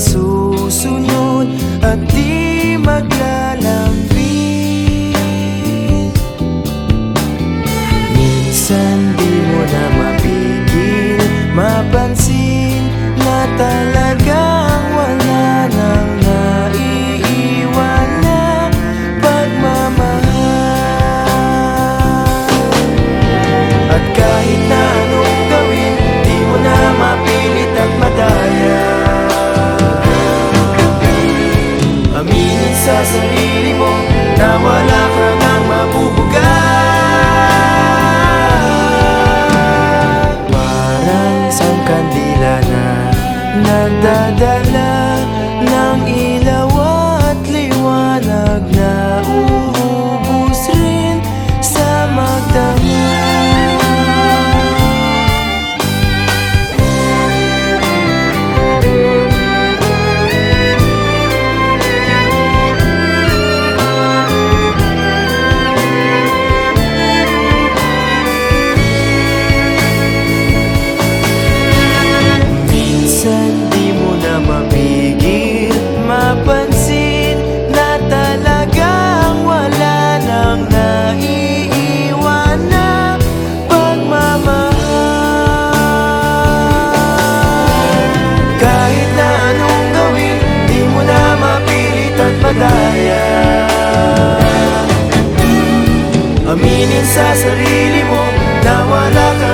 susunod at di sa sarili mo Na wala ka nang mabubuga Parang isang kandila na Nagdadala Aminin sa sarili mo na wala ka